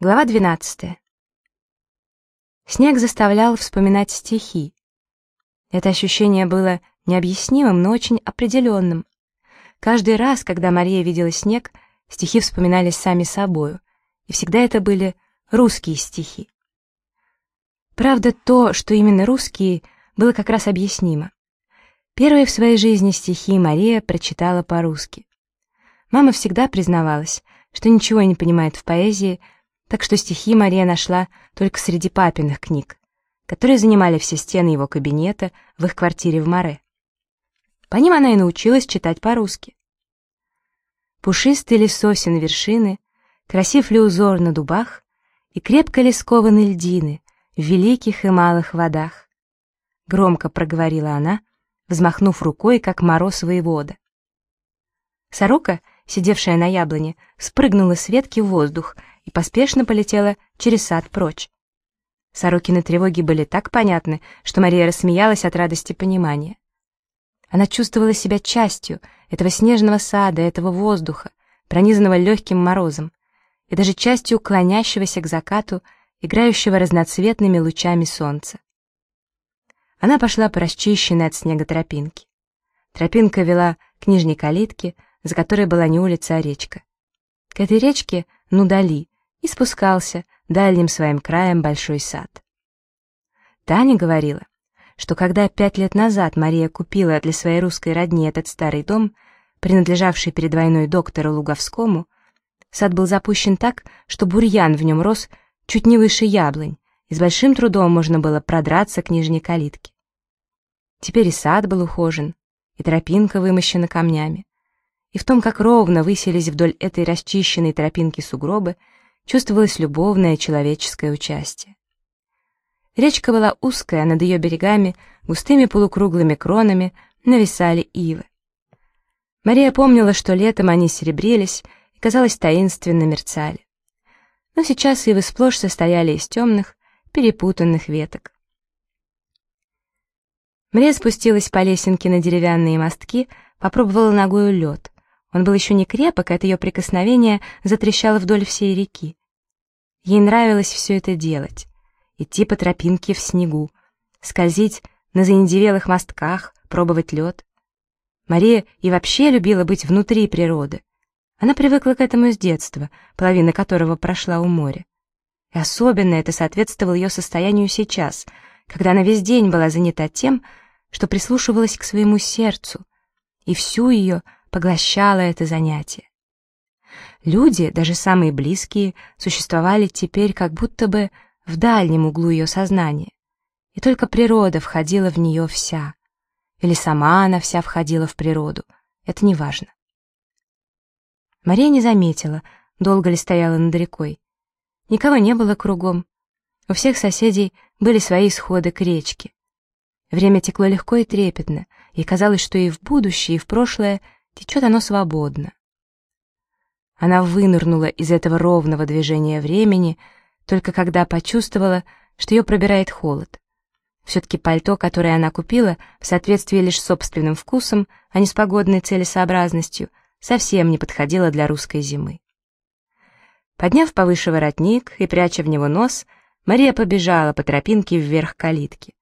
Глава 12. Снег заставлял вспоминать стихи. Это ощущение было необъяснимым, но очень определенным. Каждый раз, когда Мария видела снег, стихи вспоминались сами собою, и всегда это были русские стихи. Правда, то, что именно русские, было как раз объяснимо. Первые в своей жизни стихи Мария прочитала по-русски. Мама всегда признавалась, что ничего не понимает в поэзии, так что стихи Мария нашла только среди папиных книг, которые занимали все стены его кабинета в их квартире в Море. По ним она и научилась читать по-русски. Пушистый ли сосен вершины, красив ли узор на дубах, и крепко ли скованы льдины в великих и малых водах. Громко проговорила она, взмахнув рукой, как мороз воевода. Сорока, сидевшая на яблоне, спрыгнула с ветки в воздух и поспешно полетела через сад прочь. Сорокины тревоги были так понятны, что Мария рассмеялась от радости понимания. Она чувствовала себя частью этого снежного сада, этого воздуха, пронизанного легким морозом, и даже частью клонящегося к закату, играющего разноцветными лучами солнца. Она пошла по расчищенной от снега тропинке. Тропинка вела к нижней калитке, за которой была не улица, а речка. К этой речке, ну дали, и спускался дальним своим краем большой сад. Таня говорила, что когда пять лет назад Мария купила для своей русской родни этот старый дом, принадлежавший перед войной доктору Луговскому, сад был запущен так, что бурьян в нем рос чуть не выше яблонь, и с большим трудом можно было продраться к нижней калитке. Теперь и сад был ухожен, и тропинка вымощена камнями. И в том, как ровно высились вдоль этой расчищенной тропинки сугробы, чувствовалось любовное человеческое участие. Речка была узкая, над ее берегами густыми полукруглыми кронами нависали ивы. Мария помнила, что летом они серебрились и, казалось, таинственно мерцали. Но сейчас ивы сплошь состояли из темных, перепутанных веток. Мария спустилась по лесенке на деревянные мостки, попробовала ногою лед. Он был еще не крепок, от ее прикосновения затрещало вдоль всей реки. Ей нравилось все это делать. Идти по тропинке в снегу, скользить на заиндевелых мостках, пробовать лед. Мария и вообще любила быть внутри природы. Она привыкла к этому с детства, половина которого прошла у моря. И особенно это соответствовало ее состоянию сейчас, когда она весь день была занята тем, что прислушивалась к своему сердцу, и всю ее поглощало это занятие. Люди, даже самые близкие, существовали теперь как будто бы в дальнем углу ее сознания, и только природа входила в нее вся. Или сама она вся входила в природу, это не важно. Мария не заметила, долго ли стояла над рекой. Никого не было кругом. У всех соседей были свои сходы к речке. Время текло легко и трепетно, и казалось, что и в будущее, и в прошлое течет оно свободно. Она вынырнула из этого ровного движения времени, только когда почувствовала, что ее пробирает холод. Все-таки пальто, которое она купила, в соответствии лишь с собственным вкусом, а не с погодной целесообразностью, совсем не подходило для русской зимы. Подняв повыше воротник и пряча в него нос, Мария побежала по тропинке вверх калитки.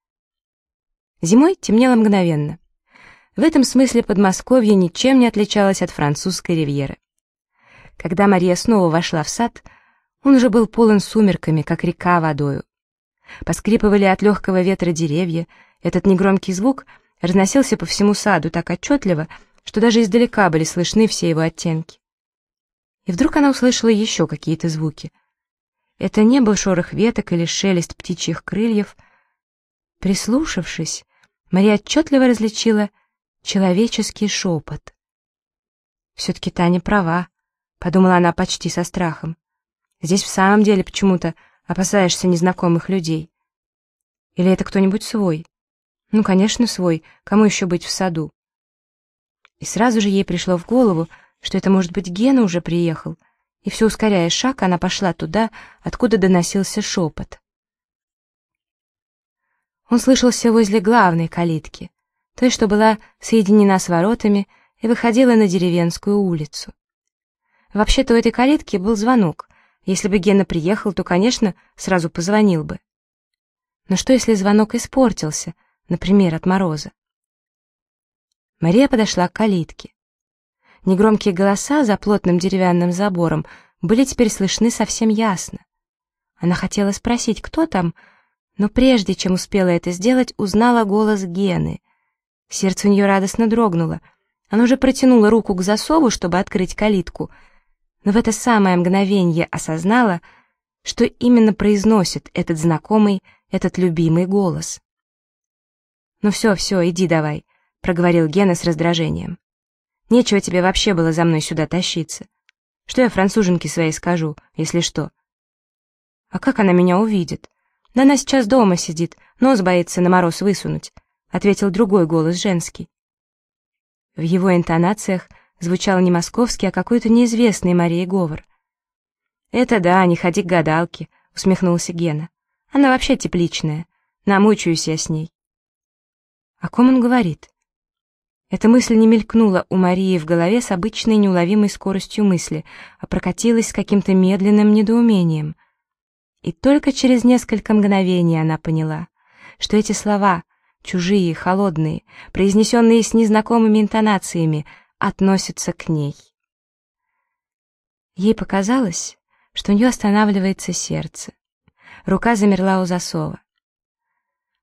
Зимой темнело мгновенно. В этом смысле Подмосковье ничем не отличалось от французской ривьеры. Когда Мария снова вошла в сад, он уже был полон сумерками, как река водою. Поскрипывали от легкого ветра деревья, этот негромкий звук разносился по всему саду так отчетливо, что даже издалека были слышны все его оттенки. И вдруг она услышала еще какие-то звуки. Это не был шорох веток или шелест птичьих крыльев. Прислушавшись, Мария отчетливо различила человеческий шепот. Все-таки Таня права. — подумала она почти со страхом. «Здесь в самом деле почему-то опасаешься незнакомых людей. Или это кто-нибудь свой? Ну, конечно, свой. Кому еще быть в саду?» И сразу же ей пришло в голову, что это, может быть, Гена уже приехал, и все ускоряя шаг, она пошла туда, откуда доносился шепот. Он слышался возле главной калитки, той, что была соединена с воротами и выходила на деревенскую улицу. Вообще-то у этой калитки был звонок, Если бы Гена приехал, то, конечно, сразу позвонил бы. Но что, если звонок испортился, например, от мороза? Мария подошла к калитке. Негромкие голоса за плотным деревянным забором были теперь слышны совсем ясно. Она хотела спросить, кто там, но прежде чем успела это сделать, узнала голос Гены. Сердце у нее радостно дрогнуло. Она уже протянула руку к засову, чтобы открыть калитку, но в это самое мгновение осознала, что именно произносит этот знакомый, этот любимый голос. «Ну все, все, иди давай», — проговорил Гена с раздражением. «Нечего тебе вообще было за мной сюда тащиться. Что я француженке своей скажу, если что?» «А как она меня увидит? Да она сейчас дома сидит, нос боится на мороз высунуть», — ответил другой голос женский. В его интонациях звучал не московский, а какой-то неизвестный Марии говор. «Это да, не ходи к гадалке», — усмехнулся Гена. «Она вообще тепличная. Намучаюсь я с ней». О ком он говорит? Эта мысль не мелькнула у Марии в голове с обычной неуловимой скоростью мысли, а прокатилась с каким-то медленным недоумением. И только через несколько мгновений она поняла, что эти слова, чужие, холодные, произнесенные с незнакомыми интонациями, относятся к ней. Ей показалось, что у нее останавливается сердце. Рука замерла у засова.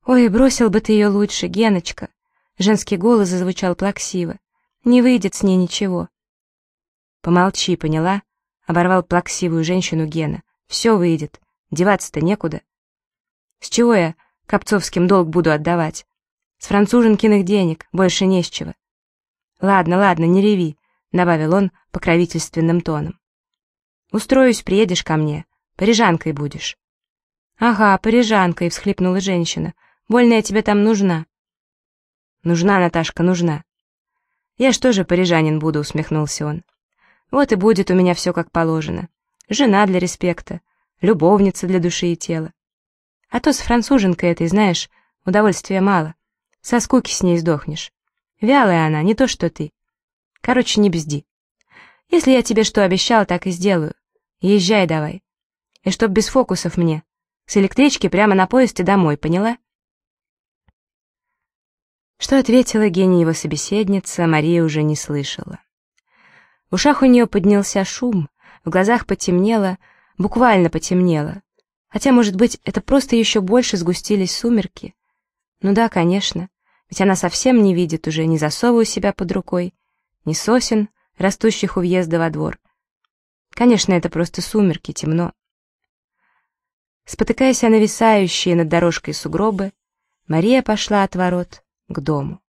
«Ой, бросил бы ты ее лучше, Геночка!» Женский голос зазвучал плаксиво. «Не выйдет с ней ничего». «Помолчи, поняла?» — оборвал плаксивую женщину Гена. «Все выйдет. Деваться-то некуда». «С чего я Копцовским долг буду отдавать? С француженкиных денег, больше не с чего». «Ладно, ладно, не реви», — добавил он покровительственным тоном. «Устроюсь, приедешь ко мне. Парижанкой будешь». «Ага, парижанкой», — всхлипнула женщина. «Больно я тебе там нужна». «Нужна, Наташка, нужна». «Я что же парижанин буду», — усмехнулся он. «Вот и будет у меня все как положено. Жена для респекта, любовница для души и тела. А то с француженкой этой, знаешь, удовольствия мало. Со скуки с ней сдохнешь. Вялая она, не то что ты. Короче, не бзди. Если я тебе что обещал, так и сделаю. Езжай давай. И чтоб без фокусов мне. С электрички прямо на поезде домой, поняла?» Что ответила гениева собеседница, Мария уже не слышала. В ушах у нее поднялся шум, в глазах потемнело, буквально потемнело. Хотя, может быть, это просто еще больше сгустились сумерки. Ну да, конечно, ведь она совсем не видит уже ни засова у себя под рукой, ни сосен, растущих у въезда во двор. Конечно, это просто сумерки, темно. Спотыкаясь о нависающие над дорожкой сугробы, Мария пошла от ворот к дому.